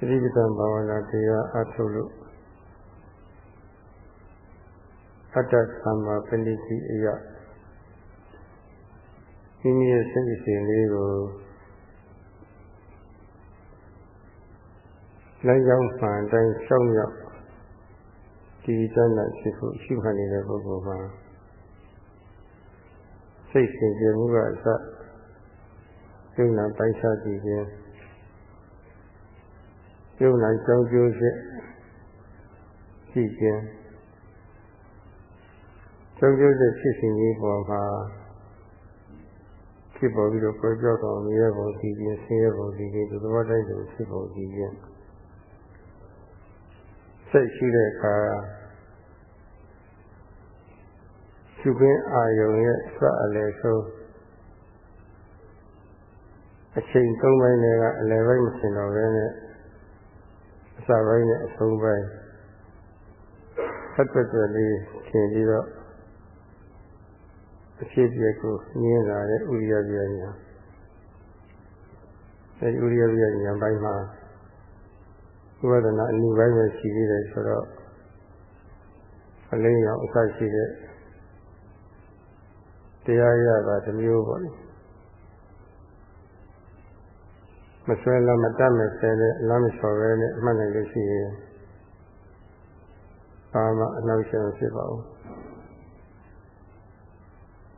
သတိပဋ္ဌာန်ဘာဝနာတရားအထုတ်လို့အတ္တသမ္မာပဏိတိအယမိမိရဲ့စိတ်အစဉ်လေးကိုလမ်းကြောင်းမှန်တိုင်းရှောက်ရောက်ဒီတဏ္ဍဖြစ်ဖို့ရှိမှနေတဲ့ပုဂ္ဂိုလ်မှာစိတ်ရှင်ခြင်းမှုကအစယုံနာပိုက်စားကြည့်ခြင်း ယုံနာကြောင်းကျိုးဖြစ်ရှိခြင်းကြောင်းကျိုးတဲ့ဖြစ်စဉ်ကြီးပေါ်မှာဖြစ်ပေါ်ပြီးတော့ကြောက်ကြောက်တော်မြဲပုံကြည့်ခြင်းဆင်းရဲပုံကြည့်ခြင်းဒီသဘောတိုင်းကိုဖြစ်ပုံကြည့်ခြင်းစိတ်ရှိတဲ့အခါရှုခင်းအာယုံရဲ့စအလယ်ဆုံးအချိန်သုံးပိုင်းတွေကအလယ်ပိုင်းမဖြစ်တော့ဘဲနဲ့ အစပိုင်းနဲ့အဆုံးပိုင်းဆက်တွက်လေးရှင်းပြီးတော့အဖြစ်ပြက်ကိုညင်းလာတဲ့ဥရိယပြညာအဲဒီဥရိယပြညာပိုင်းမှာဝေဒနာအနည်းပိုင်းပဲရှိသေးတယ်ဆိုတော့အလင်းရောင်အစရှိတဲ့တရားရတာတစ်မျိုးပေါ့လေ မဆွဲလမ်းမတတ်မဆဲတဲ့လမ်းမလျှော်ပဲနဲ့အမှတ်နိုင်လို့ရှိရင်ဘာမှအနှောက်အယှက်ဖြစ်ပါဘူး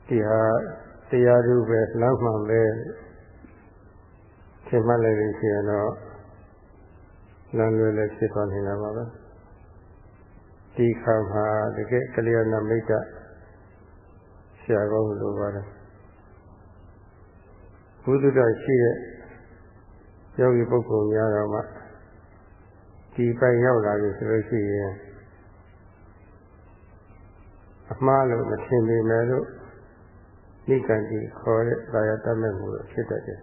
ဒီဟာတရားသူပဲလမ်းမှန်ပဲသင်မှတ်လိုက်လို့ရှိရင်တော့လမ်းလွယ်လည်းဖြစ်သွားနေတာပါပဲဒီခါမှာတကယ်ကလျာဏမိတ်တဆရာကောင်းလိုပါတယ်ဘုဒ္ဓတော်ရှိတဲ့ ယောဂီပုဂ္ဂိုလ်များတော့မှဒီပိုင်ရောက်လာပြီဆိုလို့ရှိရင်အမှားလို့မထင်ပေမဲ့လို့နိကံတိခေါ်တဲ့ကာယတတ်မဲ့မှုဖြစ်တတ်တယ်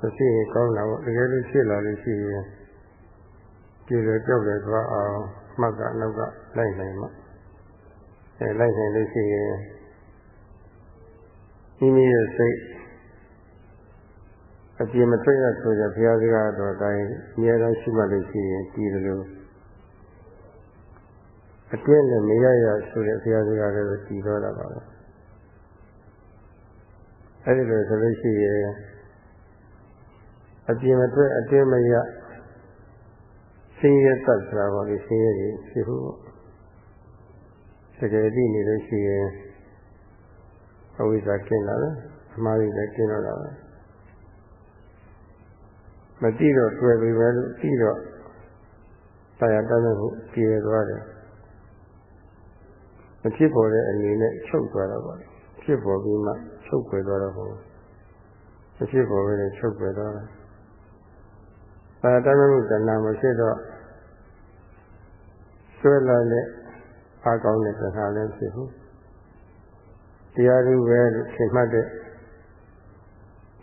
မရှိရင်ကောင်းတာပေါ့တကယ်လို့ဖြစ်လာလို့ရှိရင်ပြေရကြောက်တယ်သွားအောင်မှတ်ကနောက်ကလိုက်နိုင်မှာအဲလိုက်နိုင်လို့ရှိရင်မိမိရဲ့စိတ် အပြင်းမထွက်ရဆိုကြဘုရားစကားတော်တိုင်းအများအားရှိမှလို့ရှိရင်ဒီလိုအတွင်းနဲ့မရရဆိုတဲ့ဘုရားစကားလည်းတည်တော့တာပါပဲအဲဒီလိုဆိုလို့ရှိရင်အပြင်းမထွက်အတွင်းမရဆင်းရဲတတ်ဆိုတာပေါ့လေဆင်းရဲကြီးဖြစ်ဖို့တကယ်တည်နေလို့ရှိရင်အဝိဇ္ဇာကျင်းလာတယ်အမှားကြီးလည်းကျင်းတော့တာပဲ မတိတော့တွေ့ပြီပဲလို့ပြီးတော့တရားတတ်မှုပြည့်သွားတယ်မဖြစ်ပေါ်တဲ့အနေနဲ့ချုပ်သွားတော့ပါဖြစ်ပေါ်ပြီးမှချုပ်ွယ်သွားတော့ဘူးမဖြစ်ပေါ်ဘဲနဲ့ချုပ်ွယ်သွားတယ်တရားတတ်မှုတဏ္ဍာမဖြစ်တော့ဆွဲလာတဲ့အားကောင်းတဲ့တရားလည်းဖြစ်ဘူးတရားသူပဲလို့ထင်မှတ်တဲ့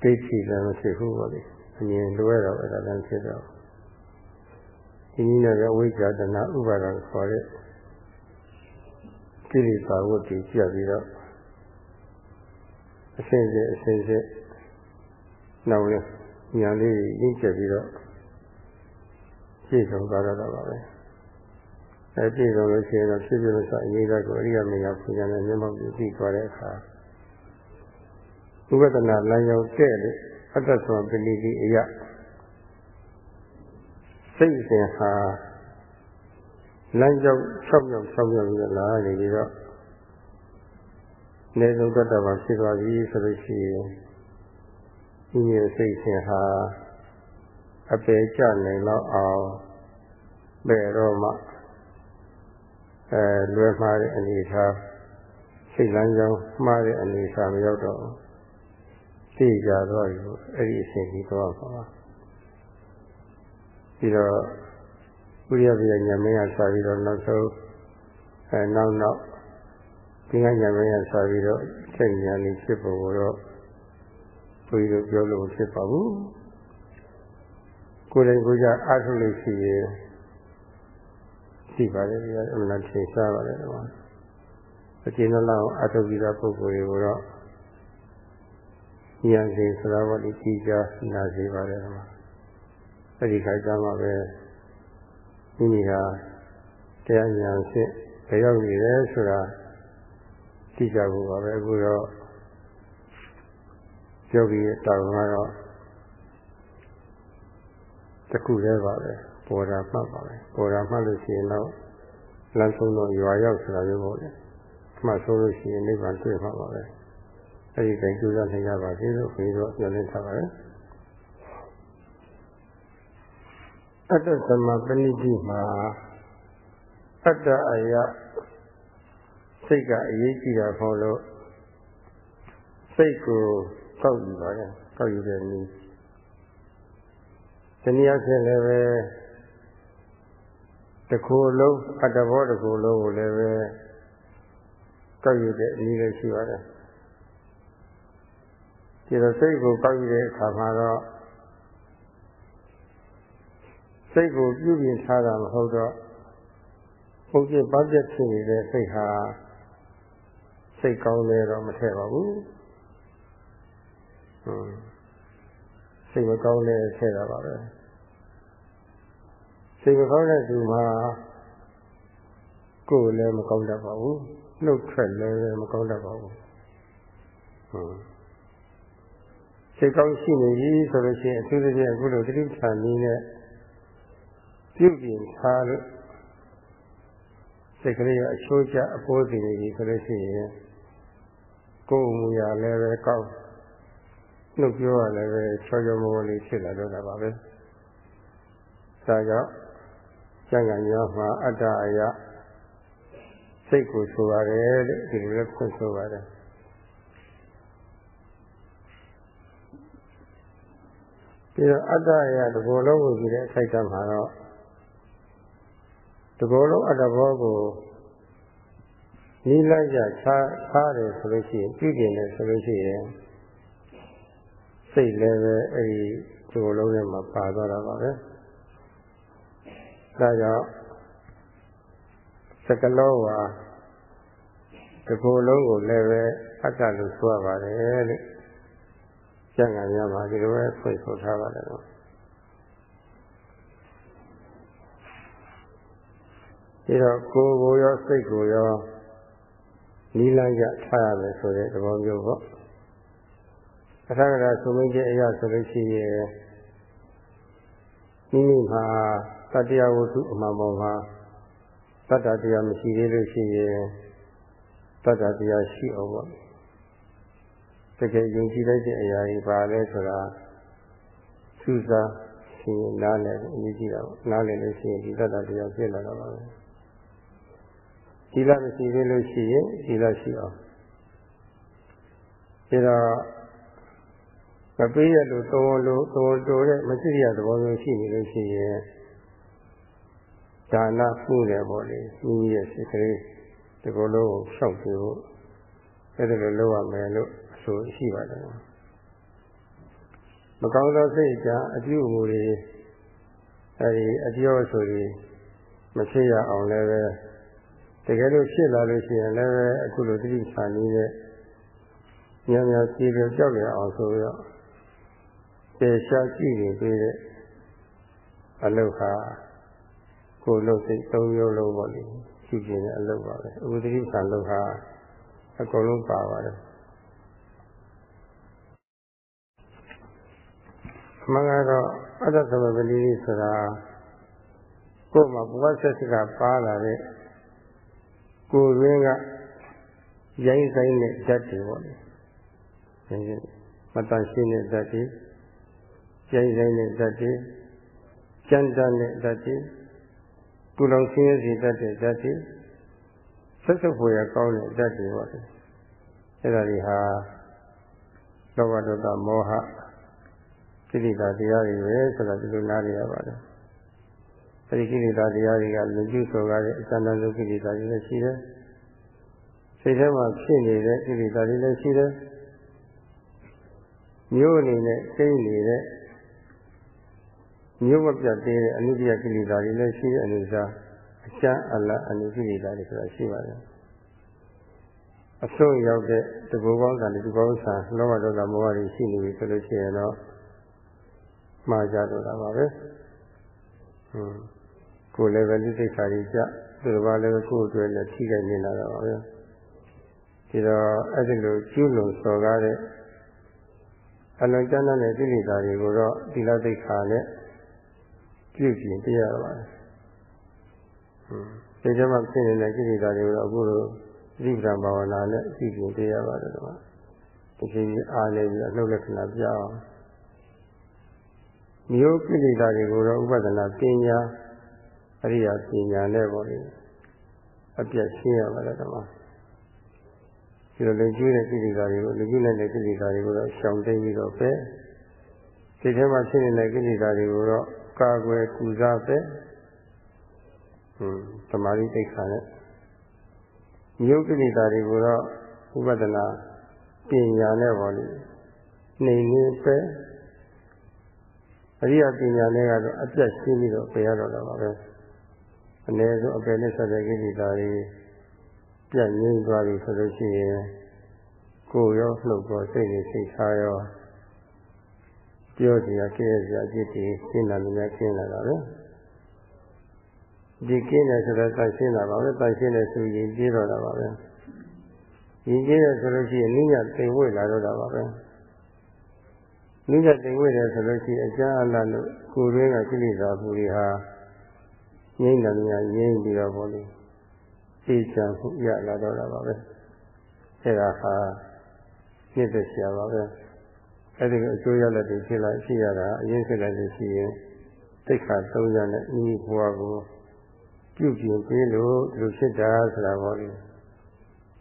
ဒိဋ္ဌိလည်းမရှိဘူးပေါ့လေ အမြင်လွဲတော့အဲ့ဒါလည်းဖြစ်တော့ဒီနည်းနဲ့အဝိဇ္ဇာတနာဥပါဒံခေါ်တဲ့ကိလေသာဝတ္တိပြပြီးတော့အစဉ်စဉ်အစဉ်စဉ်နောက်လဲညာလေးရင်းချက်ပြီးတော့ရှင်းဆုံးသွားတော့ပါပဲအဲပြည့်စုံလို့ရှိရင်တော့ဖြစ်ဖြစ်လို့ဆိုအရေးသားကိုအရိယာမယာပူဇာနဲ့မျက်မှောက်ပြုပြီးသွားတဲ့အခါဥပဒနာလမ်းကြောင်းတဲ့လေ အတ္တသောပဏိတိအယစိတ်စဉ်ဟာလမ်းကြောင်း၆မြောက်၆မြောက်ပြီးလာနေပြီးတော့နေဆုံးတတ်တာပါဖြစ်သွားပြီဆိုလို့ရှိရင်ဒီမျိုးစိတ်စဉ်ဟာအပေကြနိုင်တော့အောင်ဘယ်တော့မှအဲလွယ်မှားတဲ့အနေထားစိတ်လမ်းကြောင်းမှားတဲ့အနေထားမရောက်တော့ သိကြတော့ယူအဲ့ဒီအချိန်ကြီးတော့ပါပြီးတော့ဘုရားပြညာမင်းကစာပြီးတော့နောက်ဆုံးအဲနောက်နောက်ဒီကညာမင်းကစာပြီးတော့စိတ်ညာလေးဖြစ်ပေါ်တော့ဘုရားပြောလို့ဖြစ်ပါဘူးကိုယ်တိုင်ကိုယ်ကြအားထုတ်လို့ရှိရင်ရှိပါတယ်ဗျာအမှန်ထင်ရှားပါတယ်ကွာအကျဉ်းလောက်အထုပ်ပြီးသားပုဂ္ဂိုလ်တွေကိုတော့ ဉာဏ်စီစရာဘောဒီကြည်ကြားနာစီပါတယ်ကွာအဲ့ဒီခါကျမှပဲမိမိဟာတရားဉာဏ်ဖြင့်ကြောက်နေတယ်ဆိုတာသိကြဖို့ပါပဲအခုတော့ယောဂီရဲ့တောင်းကတော့တခုတည်းပါပဲပေါ်တာမှတ်ပါပဲပေါ်တာမှတ်လို့ရှိရင်တော့လမ်းဆုံးတော့ရွာရောက်ဆိုတာမျိုးပေါ့လေမှတ်ဆိုလို့ရှိရင်နိဗ္ဗာန်တွေ့မှာပါပဲ အဲဒီတိုင်းကျိုးစားနိုင်ကြပါစေလို့ပြီးတော့ပြောနေထားပါတယ်အတ္တသမပဏိတိမှာအတ္တအယစိတ်ကအရေးကြီးတာပေါ့လို့စိတ်ကိုကောက်ယူပါတယ်ကောက်ယူတဲ့နည်းတနည်းအားဖြင့်လည်းပဲတစ်ခုလုံးအတ္တဘောတစ်ခုလုံးကိုလည်းပဲကောက်ယူတဲ့နည်းလည်းရှိပါတယ် ဒီတော့စိတ်ကိုကောက်ယူတဲ့အခါမှာတော့စိတ်ကိုပြုပြင်ထားတာမဟုတ်တော့ပုံကျပပြတ်ဖြစ်နေတဲ့စိတ်ဟာစိတ်ကောင်းတယ်တော့မထည့်ပါဘူးဟွန်းစိတ်မကောင်းတဲ့ထည့်တာပါပဲစိတ်မကောင်းတဲ့သူမှာကိုယ်လည်းမကောင်းတတ်ပါဘူးနှုတ်ထွက်လည်းမကောင်းတတ်ပါဘူးဟွန်း စိတ်ကောင်းရှိနေပြီဆိုလို့ရှိရင်အထူးသဖြင့်အခုလိုတိဋ္ဌာန်နည်းနဲ့ပြုပြင်ထားလို့စိတ်ကလေးကအချိုးကျအပိုးစီနေပြီဆိုလို့ရှိရင်ကိုယ်မူရလည်းပဲကောက်နှုတ်ပြောရလည်းပဲချောချောမောမောလေးဖြစ်လာတော့တာပါပဲဒါကြောင့်ကျန်ကညောမှာအတ္တအယစိတ်ကိုဆိုရတယ်တဲ့ဒီလိုလည်းဖွင့်ဆိုပါတယ် ပြီးတော့အတ္တအယတဘောလုံးကိုကြည့်တဲ့အခိုက်အတန့်မှာတော့တကောလုံးအတ္တဘောကိုနိလိုက်ကြခြားခြားတယ်ဆိုလို့ရှိရင်ပြုကျင်တယ်ဆိုလို့ရှိရင်စိတ်လည်းပဲအဲဒီတကောလုံးထဲမှာပါသွားတာပါပဲဒါကြောင့်စကလုံးဟာတကောလုံးကိုလည်းပဲအတ္တလို့ဆိုရပါတယ်လို့ ကျန်ကံရမှာဒီလိုပဲဖွင့်ဆိုထားပါတယ်နော်ဒီတော့ကိုယ်ကိုရောစိတ်ကိုရောနီးလန်းကြထားရမယ်ဆိုတဲ့သဘောမျိုးပေါ့အထာဂရသုမိတ်ရဲ့အရာဆိုလို့ရှိရင်မိမိမှာတတရားဝတ္ထုအမှန်ပေါ်မှာတတ္တတရားမရှိသေးလို့ရှိရင်တတ္တတရားရှိအောင်ပေါ့ တကယ်ယုံကြည်လိုက်တဲ့အရာကြီးပါလဲဆိုတာစူးစားရှင်နားလည်အရေးကြီးတာပေါ့နားလည်လို့ရှိရင်ဒီတတ္တတရားဖြစ်လာတော့ပါပဲသီလမရှိသေးလို့ရှိရင်သီလရှိအောင်ဒါတော့မပေးရလို့သုံးလို့သုံးတိုးတဲ့မရှိရသဘောမျိုးရှိနေလို့ရှိရင်ဒါနမှုတယ်ပေါ့လေမိမိရဲ့စိတ်ကလေးဒီလိုလုံးကိုရှောက်ပြီးဖို့အဲ့ဒါလိုလုပ်ရမယ်လို့အ ဆိုရှိပါတယ်မကောင်းသောစိတ်ကြောင့်အပြုအမူတွေအဲဒီအပြောအဆိုတွေမဖြစ်ရအောင်လည်းပဲတကယ်လို့ဖြစ်လာလို့ရှိရင်လည်းအခုလိုတိတိကျကျနေတဲ့ညံ့ညံ့စီပြောကြောက်ရအောင်ဆိုတော့ပေရှားကြည့်နေပြီးတဲ့အလုပ်ဟာကိုယ်လုပ်စိတ်သုံးမျိုးလုံးပေါ့လေကြည့်နေတဲ့အလုပ်ပါပဲဥဒိတိဆံလုပ်ဟာအကုန်လုံးပါပါတယ် မင်္ဂတော့အတ္တသမပတိဆိုတာကိုယ်မှာဘဝဆက်စကပါလာတဲ့ကိုယ်ရင်းကရိုင်းဆိုင်တဲ့ဓာတ်တွေပေါ့လေမတန်ရှင်းတဲ့ဓာတ်တွေရိုင်းဆိုင်တဲ့ဓာတ်တွေကြမ်းတမ်းတဲ့ဓာတ်တွေကုလောင်ဆင်းရဲစီတတ်တဲ့ဓာတ်တွေဆက်စုပ်ဖွယ်ရကောင်းတဲ့ဓာတ်တွေပေါ့လေအဲ့ဒါတွေဟာလောဘဒေါသမောဟ ကိလေသာတရားတွေပဲဆိုတာဒီလိုနားရရပါတယ်အဲဒီကိလေသာတရားတွေကလူကျုဆိုကားတဲ့အစန္ဒလုကိလေသာတွေလည်းရှိတယ်စိတ်ထဲမှာဖြစ်နေတဲ့ကိလေသာတွေလည်းရှိတယ်မျိုးအနေနဲ့စိတ်နေတဲ့မျိုးမပြတ်သေးတဲ့အနုတ္တိယကိလေသာတွေလည်းရှိတဲ့အနုစားအချမ်းအလတ်အနုကိလေသာတွေဆိုတာရှိပါတယ်အဆုံးရောက်တဲ့တကူကောင်းတာဒီကောင်းစာလောဘဒေါသမောဟတွေရှိနေပြီဆိုလို့ရှိရင်တော့ မှားကြတော့တာပါပဲဟွန်းကိုယ်လည်းပဲလူသိက္ခာကြီးကြသူတစ်ပါးလည်းကိုယ်အတွက်လည်းထိခိုက်နေတာတော့ပါပဲဒီတော့အဲ့ဒီလိုကျူးလွန်စော်ကားတဲ့အလွန်ကျမ်းတဲ့ကိလေသာတွေကိုတော့သီလသိက္ခာနဲ့ပြုပြင်ပြရပါတယ်ဟွန်းဒီကျမှဖြစ်နေတဲ့ကိလေသာတွေကိုတော့အခုလိုသတိပ္ပံဘာဝနာနဲ့ပြုပြင်ပြရပါတယ်တော့ဒီချိန်အားနေပြီးအနှုတ်လက္ခဏာပြအောင် မျိုးကိလေသာတွေကိုတော့ဥပဒနာပညာအရိယာပညာနဲ့ပေါ့လေအပြတ်ရှင်းရပါတယ်ဓမ္မဒီလိုလူကြီးတဲ့ကိလေသာတွေကိုလူကြီးတဲ့ကိလေသာတွေကိုတော့ရှောင်တိတ်ပြီးတော့ပဲဒီထဲမှာဖြစ်နေတဲ့ကိလေသာတွေကိုတော့ကာကွယ်ကုစားပဲဟွန်းသမာဓိတိတ်ခါနဲ့မျိုးကိလေသာတွေကိုတော့ဥပဒနာပညာနဲ့ပေါ့လေနေနေပဲ အရိယပညာနဲ့ကတော့အပြတ်ရှင်းပြီးတော့ပြရတော့တာပါပဲအနည်းဆုံးအပယ်နဲ့ဆက်တဲ့ကိလေသာတွေပြတ်ငြိမ်းသွားပြီဆိုလို့ရှိရင်ကိုယ်ရောနှုတ်ရောစိတ်နဲ့စိတ်ထားရောပြောစရာကြည့်ရစရာအဖြစ်တွေရှင်းလာမြင်ရှင်းလာတာပဲဒီကင်းတယ်ဆိုတော့တန်ရှင်းတာပါပဲတန်ရှင်းတယ်ဆိုရင်ပြေးတော့တာပါပဲရင်ကျေးတယ်ဆိုလို့ရှိရင်နိညာတိမ်ဝိလာတော့တာပါပဲ နိညာတိမ်ဝိတယ်ဆိုလို့ရှိရင်အကျဉ်းအလားလို့ကိုယ်ရင်းကကိလေသာပူတွေဟာငြိမ့်တယ်များငြိမ့်ပြီးတော့ဘောလို့သိချာမှုရလာတော့တာပါပဲအဲဒါဟာမြစ်သက်ရှာပါပဲအဲဒီအကျိုးရလက်တွေဖြစ်လာရှိရတာအရင်ဖြစ်လိုက်လို့ရှိရင်သိက္ခာ၃ရနဲ့ဤဘဝကိုပြုပြင်ပေးလို့ဒီလိုဖြစ်တာဆိုတာပေါ့လေ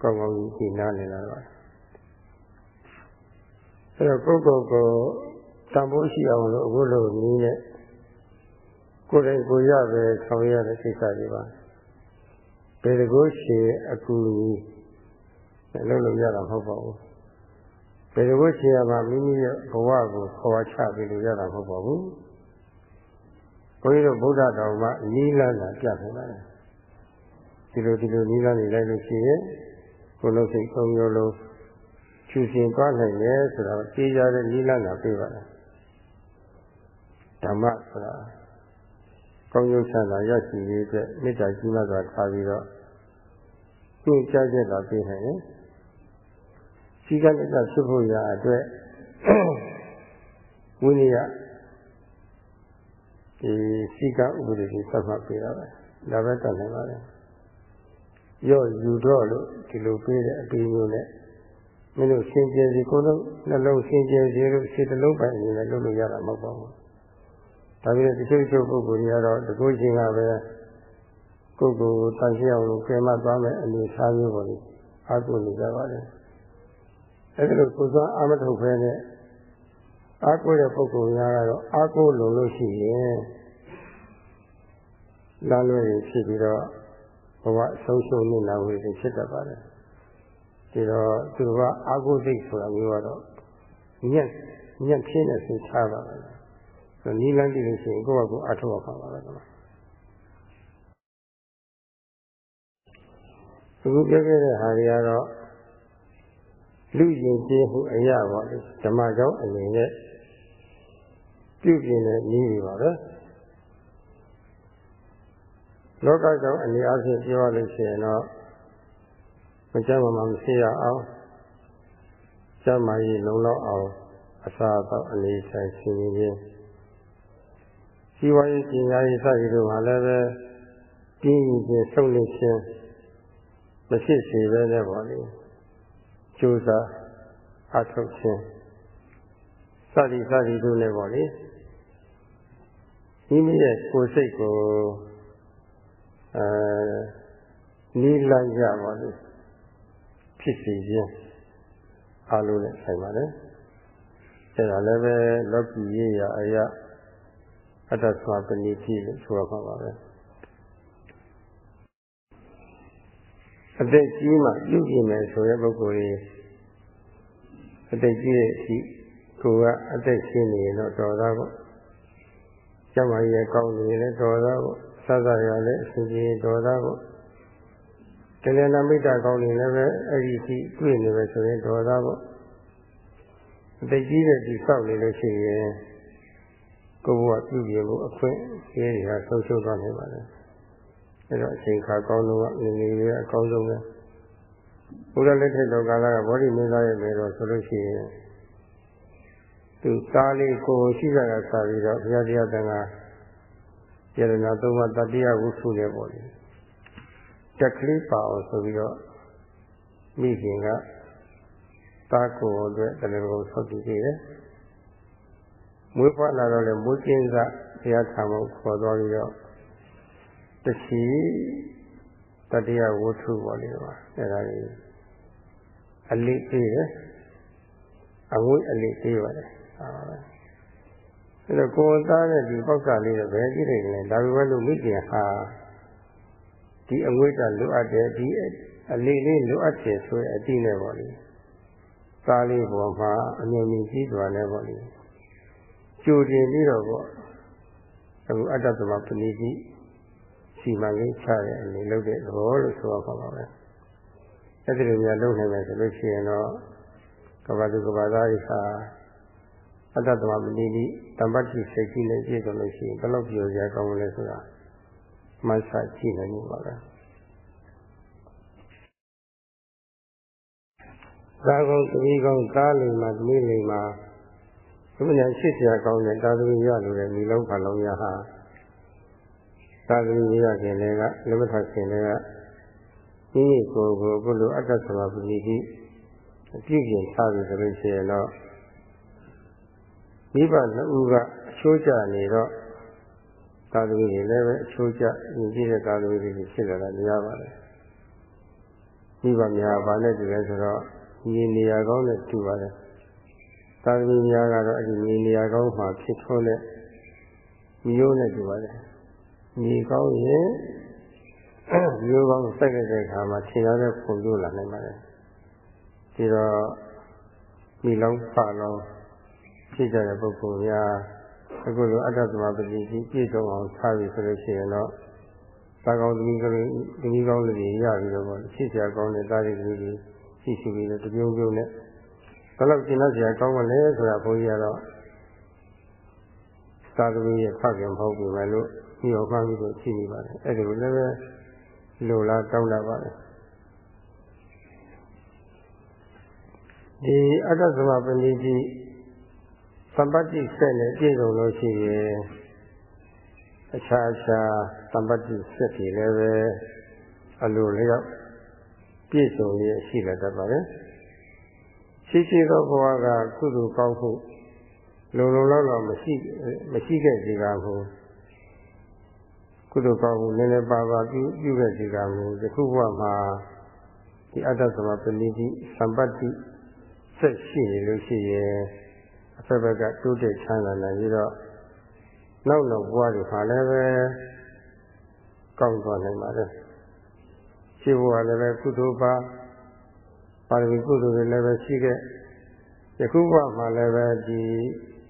ကောင်းကောင်းကြီးသိနာနေလာတော့ အဲတော့ကိုယ့်ကိုယ်ကိုတန်ဖိုးရှိအောင်လို့အခုလိုနည်းနဲ့ကိုယ်တိုင်ကိုရပဲဆောင်ရတဲ့ကိစ္စတွေပါဘယ်တကောရှိအကူကြီးလုံးလုံးရတာမဟုတ်ပါဘူးဘယ်တကောရှိရမှာမိမိရဲ့ဘဝကိုခေါ်ချပြီးလို့ရတာမဟုတ်ပါဘူးဘုန်းကြီးတို့ဗုဒ္ဓတော်မှာနီးလန်းတာပြတ်နေတာဒီလိုဒီလိုနီးလန်းနေလိုက်လို့ရှိရင်ကိုယ်လုံးစိတ်သုံးမျိုးလုံး ဖြူရှင်သွားနိုင်တယ်ဆိုတော့သိကြတဲ့နီးလန်းတာပြပါလားဓမ္မဆိုတာကောင်းကျိုးချမ်းသာရရှိရေးအတွက်မေတ္တာကြီးမားစွာထားပြီးတော့သူ့ကြားချက်သာပေးနိုင်တယ်။စီကံတကဖြစ်ဖို့ရအတွက်ဝိနည်းဒီစီကံဥပဒေကိုသတ်မှတ်ပေးတာပဲ။ဒါပဲတတ်နိုင်ပါလေ။ရော့ယူတော့လို့ဒီလိုပေးတဲ့အပေးမျိုးနဲ့ မင်းတို့ရှင်ကျယ်စီကိုယ်လုံးနှလုံးရှင်ကျယ်စီလို့စိတ်တစ်လုံးပိုင်အနေနဲ့လုပ်လို့ရတာမဟုတ်ပါဘူး။ဒါပြီးတော့တချို့ချို့ပုဂ္ဂိုလ်တွေကတော့တကုချင်းကပဲကိုယ်ကိုတန်ရှင်းအောင်လို့ကျဲမှသွားမယ်အနေစားမျိုးပေါ်လို့အားကိုးနေကြပါတယ်အဲဒီလိုကိုယ်စားအာမထုတ်ဖဲနဲ့အားကိုးတဲ့ပုဂ္ဂိုလ်များကတော့အားကိုးလုံလို့ရှိရင်လာလွယ်ရင်ဖြစ်ပြီးတော့ဘဝဆုံးရှုံးနေတာဝေတွေဖြစ်တတ်ပါတယ် ဒီတော့သူကအာကိုသိဆိုတာမျိုးကတော့ညက်ညက်ဖြစ်နေစိတ်ချပါပဲနီးလန်းကြည့်လို့ရှိရင်ကိုယ့်ဘက်ကိုအထောက်အပံ့ပါပဲကွာအခုပြောခဲ့တဲ့ဟာတွေကတော့လူရင်ကျေးမှုအရာပါလေဓမ္မကြောင့်အနေနဲ့ပြုပြင်တဲ့နည်းတွေပါပဲလောကကြောင့်အနေအချင်းပြောရလို့ရှိရင်တော့ မကြမ်းမှမရှိရအောင်ကျမ်းမာရေးလုံလောက်အောင်အစာတော့အနေဆိုင်ရှင်ရင်းစီဝါရေးပညာရေးစသည်တို့မှာလည်းပဲပြင်းရင်ချင်းဆုံးနေခြင်းမဖြစ်စေပဲနဲ့ပေါ့လေကြိုးစားအထုတ်ခြင်းစသည်စသည်တို့နဲ့ပေါ့လေမိမိရဲ့ကိုယ်စိတ်ကိုအဲနီးလန်းကြပါလေ ဖြစ်စီခြင်းအလိုနဲ့ဆိုင်ပါလေအဲဒါလည်းပဲလောကီရေးရအရာအတ္တဆွာပဏိတိလို့ဆိုရမှာပါပဲအသက်ကြီးမှပြုပြင်မယ်ဆိုတဲ့ပုဂ္ဂိုလ်ကြီးအသက်ကြီးတဲ့အထိကိုကအသက်ရှင်းနေရင်တော့တော်သားပေါ့ကျမကြီးရဲ့ကောင်းနေလည်းတော်သားပေါ့စသရလည်းအစဉ်ကြီးတော်သားပေါ့ တကယ်နာမိတ္တကောင်းနေလည်းပဲအဲ့ဒီထိတွေ့နေပဲဆိုရင်တော်သားပေါ့အသက်ကြီးတဲ့ဒီစောက်နေလို့ရှိရင်ကိုယ်ဘဝပြုပြင်ဖို့အခွင့်အရေးတွေဟာဆုံးရှုံးသွားနိုင်ပါတယ်အဲတော့အချိန်ခါကောင်းတော့ငငယ်လေးအကောင်းဆုံးပဲဘုရားလက်ထက်တော်ကာလကဗောဓိမင်းသားရဲ့မေတော်ဆိုလို့ရှိရင်သူသားလေးကိုရှိကြတာစပြီးတော့ဘုရားတရားတန်ခါယရနာသုံးပါးတတိယဝုထုနဲ့ပေါ့လေ တက်ကလေးပါအောင်ဆိုပြီးတော့မိခင်ကသားကိုအတွက်တလည်းကိုဆောက်တည်ခဲ့တယ်မွေးဖွားလာတော့လေမွေးကျင်းစားဘုရားထာမခေါ်သွားပြီးတော့တချီတတိယဝုထုပေါ့လေပါအဲဒါလေးအလေးပေးတယ်အဝိအလေးပေးပါတယ်ဟာပါပဲအဲ့တော့ကိုယ်သားတဲ့ဒီပောက်ကလေးတော့ဘယ်ကြည့်လိုက်လဲဒါပေမဲ့လို့မိခင်ဟာ ဒီအငွေ့တလိုအပ်တယ်ဒီအလေးလေးလိုအပ်တယ်ဆိုရင်အတိနဲ့ပေါ့လေသားလေးပေါ်မှာအမြင်မြင်ကြီးသွားလဲပေါ့လေကြိုတင်ပြီးတော့ပေါ့အခုအတ္တသမပဏိတိစီမံကိန်းချတဲ့အနေလုပ်တဲ့သဘောလို့ဆိုရပါပါပဲအဲ့ဒီလိုများလုပ်နိုင်မယ်ဆိုလို့ရှိရင်တော့ကဘာသူကဘာသားရိသာအတ္တသမပဏိတိတမ္ပတ္တိစိတ်ကြီးနဲ့ပြည့်စုံလို့ရှိရင်ဘယ်လောက်ပြောရကောင်းမလဲဆိုတာ မှတ်စားကြည့်နိုင်မှာပါသာကုံသမီးကောင်းသားလိမ္မာသမီးလိမ္မာဘုရားရှိစရာကောင်းတဲ့သာသမီရလိုတဲ့မိလုံးခလုံးရဟာသာသမီရခင်လည်းကလက်မထခင်လည်းကမိမိကိုယ်ကိုအခုလိုအတ္တသမပတိတိအပြည့်ကျင်ထားပြီဆိုလို့ရှိရင်တော့မိဘနှစ်ဦးကအချိုးကျနေတော့ သာသမီတွေလည်းပဲအချိုးကျညီကြည့်တဲ့သာသမီတွေဖြစ်လာတာများပါတယ်မိဘများဘာနဲ့တူလဲဆိုတော့ညီနေရာကောင်းနဲ့တူပါတယ်သာသမီများကတော့အဲ့ဒီညီနေရာကောင်းမှာဖြစ်ထွန်းတဲ့မျိုးနဲ့တူပါတယ်ညီကောင်းရင်မျိုးကောင်းစိုက်တဲ့အခါမှာထင်ရတဲ့ပုံပြလာနိုင်ပါတယ်ဒီတော့မိလုံးပါလုံးဖြစ်ကြတဲ့ပုဂ္ဂိုလ်များ အခုလိုအတ္တသမပတိကြီးပြည့်စုံအောင်ထားပြီဆိုလို့ရှိရင်တော့သာကောင်းသမီးကလေးသမီးကောင်းလေးရပြီးတော့ဖြစ်စရာကောင်းတဲ့သားလေးကလေးတွေရှိရှိပြီးတော့တပြုံးပြုံးနဲ့ဘယ်လောက်ကျင်တော့စရာကောင်းမလဲဆိုတာဘုန်းကြီးကတော့သာသမီရဲ့ဖခင်ဖောက်ပြီမယ်လို့ညှော်မှန်းပြီးတော့ရှိနေပါတယ်အဲ့ဒီလိုလည်းပဲလိုလားတောင်းတာပါတယ်ဒီအတ္တသမပဏိတိ သံပတ္တိဆက်နဲ့ပြည့်စုံလို့ရှိရင်အခြားအခြားသံပတ္တိဆက်တွေလည်းပဲအလိုလျောက်ပြည့်စုံရရှိလာတတ်ပါတယ်ရှိရှိသောဘဝကကုသိုလ်ကောင်းမှုလုံလုံလောက်လောက်မရှိမရှိခဲ့စေကမူကုသိုလ်ကောင်းမှုနည်းနည်းပါးပါးပြုပြုခဲ့စေကမူဒီခုဘဝမှာဒီအတ္တသမပဏိတိသံပတ္တိဆက်ရှိနေလို့ရှိရင် အဖက်ဘက်ကတိုးတက်ချမ်းသာနိုင်ပြီးတော့နောက်နောက်ဘဝတွေမှာလည်းပဲကောင်းသွားနိုင်ပါတယ်ရှိဘဝလည်းပဲကုသိုလ်ပါပါရမီကုသိုလ်တွေလည်းပဲရှိခဲ့ယခုဘဝမှာလည်းပဲဒီ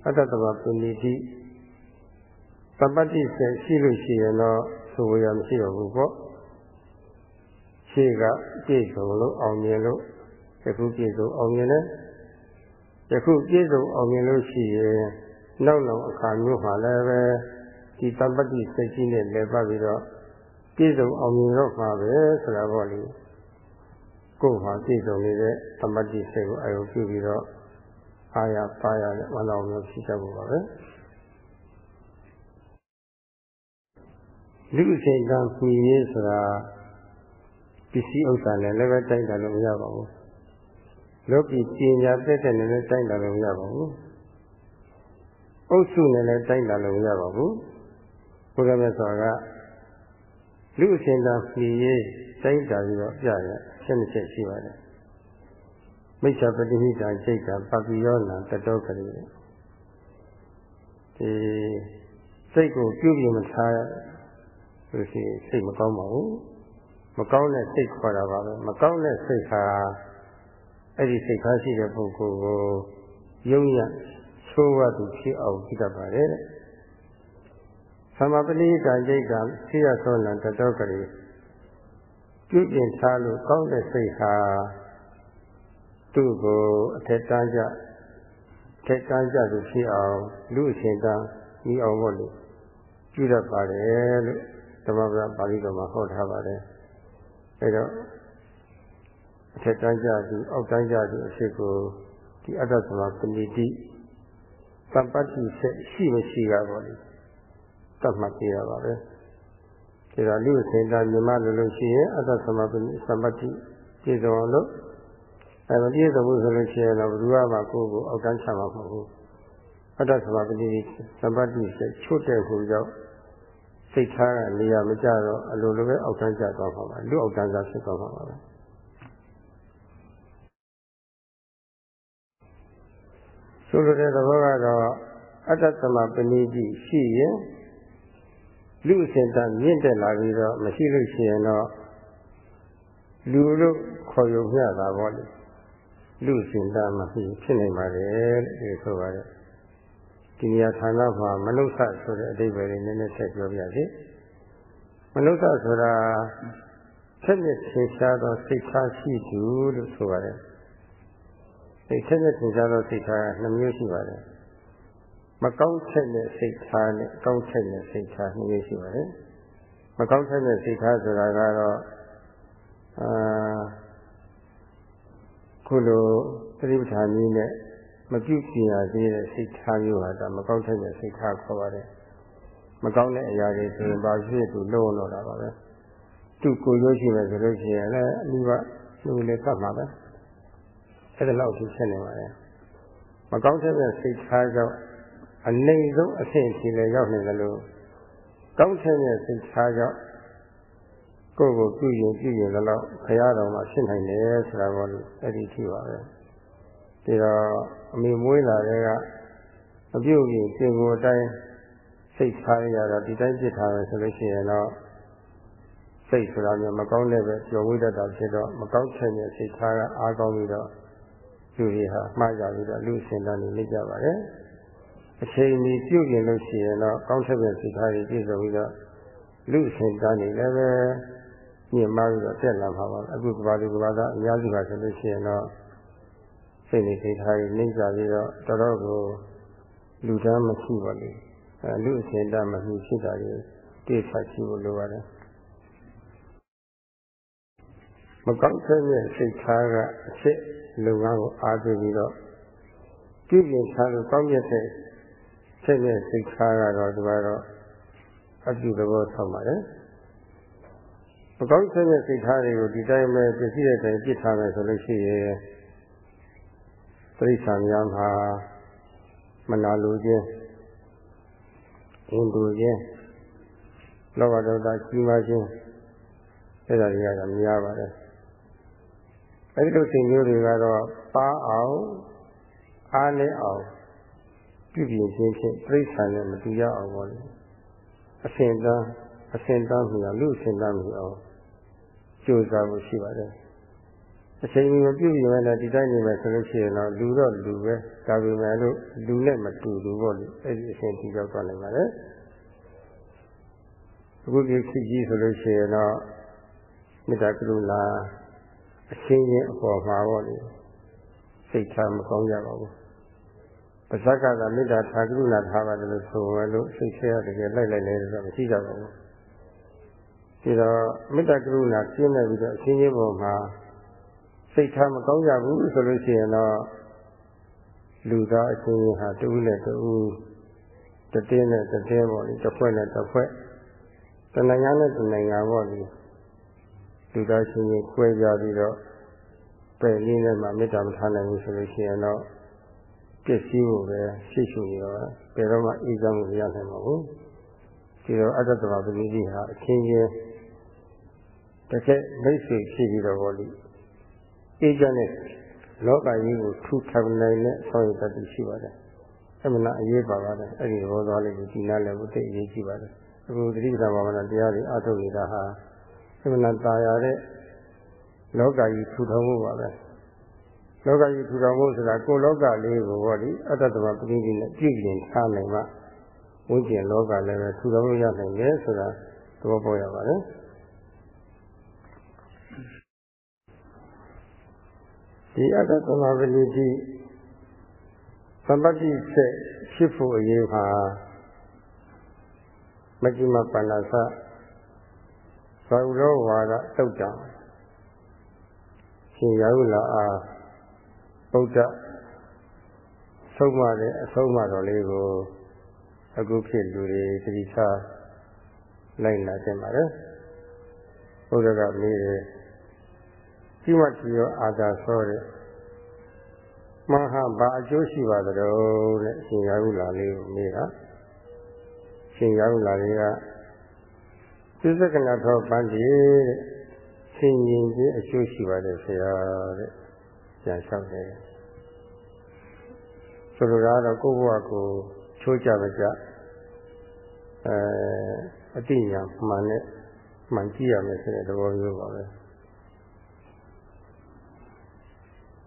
အတ္တတမပုဏ္ဏိတိသပ္ပတ္တိဆက်ရှိလို့ရှိရင်တော့ဆိုဝေရမရှိတော့ဘူးပေါ့ရှိကပြည့်စုံလို့အောင်မြင်လို့ယခုပြည့်စုံအောင်မြင်တယ် ယခုပြည့်စုံအောင်မြင်လို့ရှိရင်နောက်နောက်အခါမျိုးမှာလည်းပဲဒီတပ္ပတ္တိစိတ်ကြီးနဲ့လည်ပတ်ပြီးတော့ပြည့်စုံအောင်မြင်တော့မှာပဲဆိုတာပေါ့လေကိုယ်ဟာပြည့်စုံနေတဲ့တပ္ပတ္တိစိတ်ကိုအယုံပြုပြီးတော့အာရပါရနဲ့ဝမ်းတော်မျိုးဖြစ်ကြဖို့ပါပဲလူအချိန်ကမှီရေးဆိုတာပစ္စည်းဥစ္စာနဲ့လည်းပဲတိုက်တာလို့မရပါဘူး လောကီပညာတက်တဲ့နဲ့လည်းတိုက်တာလို့မရပါဘူးအုပ်စုနဲ့လည်းတိုက်တာလို့မရပါဘူးဘုရားမြတ်စွာကလူအရှင်သာဖြေရေးတိုက်တာပြီးတော့ပြရဆက်နှစ်ချက်ရှိပါတယ်မိစ္ဆာပတိဟိတံစိတ်တံပပိယောနံတတောကလေးဒီစိတ်ကိုပြုပြင်မထားလို့ရှိရင်စိတ်မကောင်းပါဘူးမကောင်းတဲ့စိတ်ခေါ်တာပါပဲမကောင်းတဲ့စိတ်ဟာ အဲ့ဒီစိတ်ထားရှိတဲ့ပုဂ္ဂိုလ်ကိုယုံရသိုးဝတ်သူဖြစ်အောင်ကြည့်တတ်ပါတယ်တဲ့သမပတိကံစိတ်ကသိရသောလံတတောကလေးပြုပြင်ထားလို့ကောင်းတဲ့စိတ်ဟာသူ့ကိုအထက်တန်းကြထက်တန်းကြသူဖြစ်အောင်လူအရှင်တန်းဤအောင်ဖို့လို့ပြုတတ်ပါတယ်လို့သမဗရာပါဠိတော်မှာဟောထားပါတယ်အဲတော့ အထက်တန်းကြသူအောက်တန်းကြသူအဖြစ်ကိုဒီအတ္တသမပဏိတိသံပတ္တိဆက်ရှိမရှိကပေါ့လေတတ်မှတ်ပြရပါပဲဒါတော့လူစင်တာမြမလို့လို့ရှိရင်အတ္တသမပဏိသံပတ္တိပြည့်စုံအောင်လို့အဲမပြည့်စုံဘူးဆိုလို့ရှိရင်တော့ဘယ်သူမှကိုယ့်ကိုအောက်တန်းချမှာမဟုတ်ဘူးအတ္တသမပဏိသံပတ္တိဆက်ချွတ်တဲ့ခုကြောင့်စိတ်ထားကနေရာမကြတော့အလိုလိုပဲအောက်တန်းကျသွားမှာပါလူအောက်တန်းစားဖြစ်သွားမှာပါပဲ ဆိုလိုတဲ့သဘောကတော့အတ္တသမပဏိတိရှိရင်လူအစဉ်တန်းမြင့်တက်လာပြီးတော့မရှိလို့ရှိရင်တော့လူလို့ခေါ်ရုံမျှတာပေါ့လေလူအစဉ်တန်းမရှိဖြစ်နိုင်ပါတယ်လို့ဆိုပါတယ်ဒီနေရာဌာနမှာမနုဿဆိုတဲ့အဓိပ္ပာယ်လေးနည်းနည်းဆက်ပြောပြစီမနုဿဆိုတာဆက်လက်သင်ရှားသောစိတ်ထားရှိသူလို့ဆိုပါတယ် စိတ်ဆက်လက်သင်ရှားသောစိတ်ထားနှမျိုးရှိပါတယ်မကောင်းချက်နဲ့စိတ်ထားနဲ့ကောင်းချက်နဲ့စိတ်ထားနှမျိုးရှိပါတယ်မကောင်းချက်နဲ့စိတ်ထားဆိုတာကတော့အာခုလိုသတိပဋ္ဌာန်ကြီးနဲ့မပြုကျင်ရသေးတဲ့စိတ်ထားမျိုးဟာဒါမကောင်းတဲ့စိတ်ထားခေါ်ပါတယ်မကောင်းတဲ့အရာတွေဆိုရင်ဘာဖြစ်သူလုံးတော့တာပါပဲသူ့ကိုရိုးရှိမယ်ဆိုလို့ရှိရင်လည်းအမိဘလူလည်းတတ်မှာပဲ အဲ့ဒါလောက်ထိဆက်နေပါတယ်မကောင်းတဲ့စိတ်ထားကြောင့်အနေဆုံးအဆင့်ထိလည်းရောက်နေတယ်လို့ကောင်းတဲ့စိတ်ထားကြောင့်ကိုယ့်ကိုပြုရင်ပြုရင်လည်းခရတော်မှာဖြစ်နိုင်တယ်ဆိုတာကိုအဲ့ဒီထိပါပဲဒီတော့အမေမွေးလာတဲ့ကအပြုတ်ကြီးပြင်ကိုအတိုင်းစိတ်ထားရတော့ဒီတိုင်းဖြစ်ထားတယ်ဆိုလို့ရှိရင်တော့စိတ်ဆိုတာမျိုးမကောင်းတဲ့ပဲပျော်ဝေးတတ်တာဖြစ်တော့မကောင်းတဲ့စိတ်ထားကအားကောင်းပြီးတော့ လူတွေဟာမှားကြပြီးတော့လူစင်တန်းနေလိမ့်ကြပါတယ်အချိန်ကြီးပြုတ်ရင်လို့ရှိရင်တော့ကောင်းတဲ့စိတ်ထားတွေပြည့်စုံပြီးတော့လူစင်တန်းနေလည်းပဲမြင့်မားပြီးတော့တက်လာမှာပါအခုကဘာလူကဘာသာအများစုပါဆိုလို့ရှိရင်တော့စိတ်နဲ့စိတ်ထားကြီးနှိမ့်ကြပြီးတော့တော်တော်ကိုလူတန်းမရှိပါဘူးအဲလူအစဉ်တမ်းမရှိဖြစ်တာတွေတိကျရှိဖို့လိုပါတယ်မကောင်းတဲ့စိတ်ထားကအစ်စ် လုပ်ငန်းကိုအားပေးပြီးတော့ပြုပြင်ထားလို့ကောင်းမြတ်တဲ့စိတ်နဲ့စိတ်ထားကတော့ဒီမှာတော့အပြုသဘောဆောင်ပါတယ်မကောင်းတဲ့စိတ်ထားတွေကိုဒီတိုင်းပဲပြည့်စည်တဲ့တိုင်ပြစ်ထားမယ်ဆိုလို့ရှိရင်တိရစ္ဆာန်များမှာမနာလိုခြင်းဝန်တူခြင်းလောဘဒေါသကြီးမားခြင်းအဲ့ဒါတွေကတော့များပါတယ် အဲ့ဒီလိုสิ่งမျိုးတွေကတော့ပါအောင်အားနဲ့အောင်ပြုပြင်ခြင်းဖြင့်တိရစ္ဆာန်နဲ့မတူရအောင်ပါလေအစဉ်တန်းအစဉ်တန်းမြာလူအစဉ်တန်းမြာအောင်ကြိုးစားဖို့ရှိပါတယ်အချိန်မပြုတ်ရင်လည်းဒီတိုင်းနေမယ်ဆိုလို့ရှိရင်တော့လူတော့လူပဲဒါပေမဲ့လို့လူနဲ့မတူဘူးပေါ့လေအဲ့ဒီအချိန်ထိရောက်သွားနိုင်ပါလေအခုဒီခေတ်ကြီးဆိုလို့ရှိရင်တော့မေတ္တာကရုဏာ အချင်းချင်းအပေါ်မှာပေါ့လေစိတ်ထားမကောင်းကြပါဘူးပါဇက်ကသာမေတ္တာထားကရုဏာထားပါတယ်လို့ဆိုရလို့စိတ်ထဲရတကယ်လိုက်လိုက်လဲတော့မရှိကြပါဘူးဒီတော့မေတ္တာကရုဏာကျင်းနေပြီးတော့အချင်းချင်းပေါ်မှာစိတ်ထားမကောင်းကြဘူးဆိုလို့ရှိရင်တော့လူသားအချင်းချင်းဟာတူးနဲ့တူးတတင်းနဲ့တတင်းပေါ့လေတစ်ဖွဲ့နဲ့တစ်ဖွဲ့တနိုင်ငံနဲ့တနိုင်ငံပေါ့လေ လူသားချင်းချင်းခွဲကြပြီးတော့ပဲရင်းနဲ့မှမေတ္တာမထားနိုင်ဘူးဆိုလို့ရှိရင်တော့ပစ္စည်းကိုပဲရှိရှိနေတော့ဘယ်တော့မှအေးချမ်းမှုမရနိုင်ပါဘူးဒီတော့အတ္တတဘာပတိကြီးဟာအချင်းချင်းတစ်ချက်မိတ်ဆွေဖြစ်ပြီးတော့ပေါ့လေအေးချမ်းတဲ့လောကကြီးကိုထူထောင်နိုင်တဲ့ဆောရတတ်ရှိပါတယ်။အမှန်အရေးပါပါတယ်။အဲ့ဒီဘောသွားလေးကိုဒီနားလည်းဘုသိအရေးကြီးပါတယ်။အခုတတိပ္ပံဘာဝနာတရားတွေအထုတ်နေတာဟာ အမှန်တာယာတဲ့လောကကြီးထူထောင်မှုပါပဲ။လောကကြီးထူထောင်မှုဆိုတာကိုယ်လောကလေးကိုဟောဒီအတ္တတမပဋိတိနဲ့ပြည့်ပြင်ထားနိုင်မှဝိကျင်လောကလည်းပဲထူထောင်လို့ရနိုင်တယ်ဆိုတာသဘောပေါက်ရပါတယ်။ဒီအတ္တသမပလိတိသမပတိဆက်ဖြစ်ဖို့အရေးပါမจิมပန္နသ သာဝရောဝါဒတုတ်တံရှင်ရဟုလာအားဗုဒ္ဓဆုံးမတဲ့အဆုံးမတော်လေးကိုအခုဖြစ်လူတွေသတိထားလိုက်လာတင်ပါတယ်ဘုရားကမေးတယ်ကြီးမကြီးရောအာသာဆောတဲ့မဟာဘာအကျိုးရှိပါသလဲတဲ့ရှင်ရဟုလာလေးကိုမေးတာရှင်ရဟုလာလေးက သစ္စကနာထောပန်းကြီးတဲ့ဆင်ရင်ကြီးအကျိုးရှိပါတယ်ဆရာတဲ့ပြန်လျှောက်တယ်ဆိုလိုတာတော့ကိုယ့်ဘဝကိုချိုးကြပါကြအဲအတိညာမှန်နဲ့မှန်ကြည့်ရမယ်ဆိုတဲ့သဘောမျိုးပါပဲ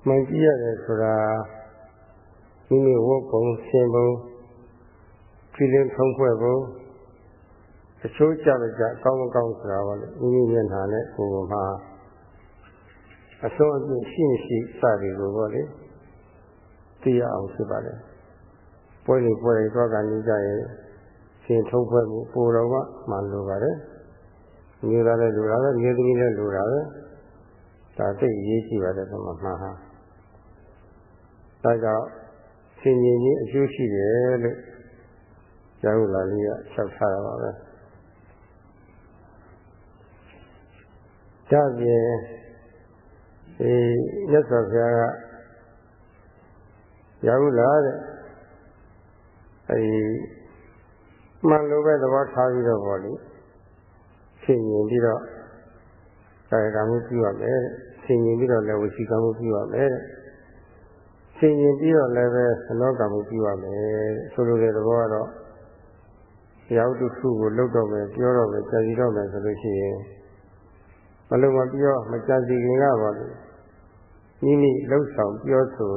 မှန်ကြည့်ရတယ်ဆိုတာမိမိဝတ်ပုံဆင်ပုံကြည်လင်ထုံးဖွဲ့ပုံ အချိုးကြပါကြအကောင်းမကောင်းဆိုတာပါလေမိမိမျက်နှာနဲ့ကိုယ်ပေါ်မှာအဆုံးအပြည့်ရှိရှိစသည်ကိုပေါ့လေသိရအောင်ဖြစ်ပါတယ်ပွဲတွေပွဲတွေတော့ကနေကြရင်ရှင်ထုံးဖွဲ့မှုပိုတော်ကမှလိုပါတယ်မျိုးသားလည်းလိုတာပဲမျိုးသမီးလည်းလိုတာပဲဒါသိရေးကြည့်ပါတယ်ဒီမှာမှန်ဟာဒါကြောင့်ရှင်ရင်ကြီးအကျိုးရှိတယ်လို့ကျောင်းလာလေးကချက်ထားတာပါပဲ ဒါပြင်ဒီမြတ်စွာဘုရားကရဟုလားတဲ့အဲဒီမှန်လို့ပဲသဘောထားပြီးတော့ပေါ့လေရှင်ရင်ပြီးတော့ကာယကံမှုပြုရမယ်တဲ့ရှင်ရင်ပြီးတော့လည်းဝစီကံမှုပြုရမယ်တဲ့ရှင်ရင်ပြီးတော့လည်းပဲသနောကံမှုပြုရမယ်တဲ့ဆိုလိုတဲ့သဘောကတော့တရားဥဒ္ဓခုကိုလုပ်တော့မယ်ပြောတော့မယ်ကြည်တော့မယ်ဆိုလို့ရှိရင် လုံးမပြောမကြာစီခင်ကပါလို့မိမိလှုပ်ဆောင်ပြောဆို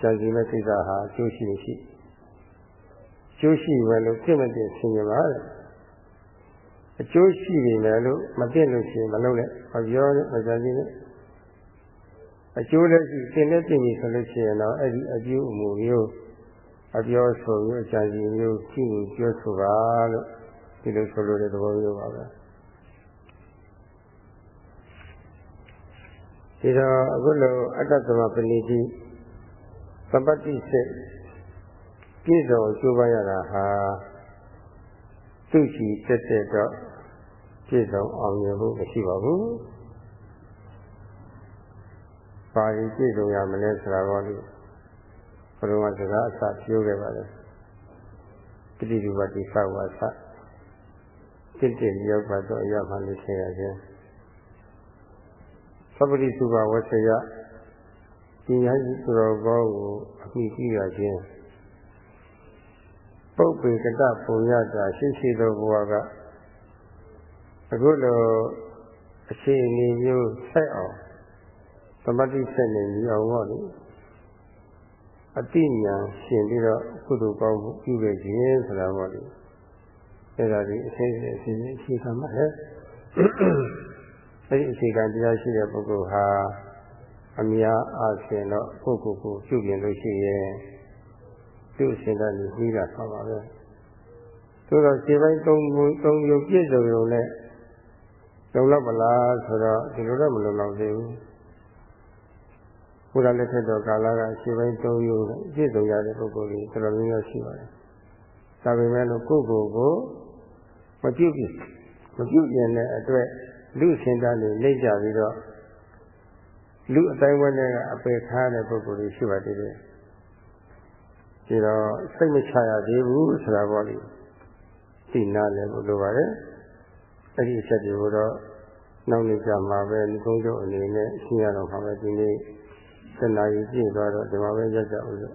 ကြာစီမဲ့ကိစ္စဟာအကျိုးရှိရှိကျိုးရှိမယ်လို့သိမသိဆင်ញင်ပါတဲ့အကျိုးရှိနေတယ်လို့မသိလို့ရှိရင်မလုပ်နဲ့မပြောနဲ့မကြာစီနဲ့အကျိုးလည်းရှိသင်လည်းသိပြီဆိုလို့ရှိရင်တော့အဲ့ဒီအကျိုးအမူမျိုးအပြောဆိုမျိုးအကြာစီမျိုးရှိကိုပြောဆိုပါလို့ဒီလိုဆိုလိုတဲ့သဘောမျိုးပါပဲ ဒီတော့အခုလိုအတ္တသမပဏိတိသပ္ပတိစိတ်ပြည့်စုံကျိုးပန်းရတာဟာသူ့ချီတက်တက်တော့ပြည့်စုံအောင်မြင်ဖို့မရှိပါဘူး။ပါရင်ပြည့်စုံရမလဲဆိုတာတော့လေဘုရားကစကားအစပြောခဲ့ပါလေ။တိတိဝတ္တိသဝါသတိတိရောက်ပါတော့ရမှလို့ဆင်ရခြင်း သဗ္ဗတိစုဘဝဆယပညာရှိသူတော်ကောင်းကိုအမိပြုရခြင်းပုပ္ပေကတပုံရတာရှိရှိသောဘဝကအခုလိုအခြေအနေမျိုးဆက်အောင်သမတိဆက်နေပြီးအောင်ပေါ့လေအတိညာရှင်ပြီးတော့ကုသိုလ်ကောင်းမှုပြုခဲ့ခြင်းဆိုတာပေါ့လေအဲ့ဒါဒီအစိမ့်အစိမ့်ရှိခံမှာဟဲ့ အဲ့ဒီအခြေခံတရားရှိတဲ့ပုဂ္ဂိုလ်ဟာအများအားဖြင့်တော့ပုဂ္ဂိုလ်ကိုပြုပြင်လို့ရှိရင်သူ့အစဉ်ကနေပြီးတာပါပါပဲသို့တော့ခြေပိုင်း၃ခု၃ယုံပြည့်စုံရုံနဲ့လုံလောက်မလားဆိုတော့ဒီလိုတော့မလုံလောက်သေးဘူးဘုရားလက်ထက်တော်ကာလကခြေပိုင်း၃ယုံနဲ့ပြည့်စုံရတဲ့ပုဂ္ဂိုလ်တွေတော်တော်များများရှိပါတယ်ဒါပေမဲ့လို့ကိုယ့်ကိုယ်ကိုမပြုတ်ဘူးမပြုတ်ရင်လည်းအတွက် လူစင်သားတွေလိမ့်ကြပြီးတော့လူအတိုင်းဝန်းနဲ့ကအပေခါတဲ့ပုဂ္ဂိုလ်တွေရှိပါသေးတယ်ဒီတော့စိတ်မချရသေးဘူးဆိုတာပေါ့လေသိနာလည်းလို့လိုပါတယ်အဲ့ဒီအချက်တွေကိုတော့နောက်နေ့ကျမှပဲဒီကုန်းချုပ်အနေနဲ့ရှင်းရတော့မှာပဲဒီနေ့စနေကြီးပြည့်သွားတော့ဒီမှာပဲရက်ကြဦးလို့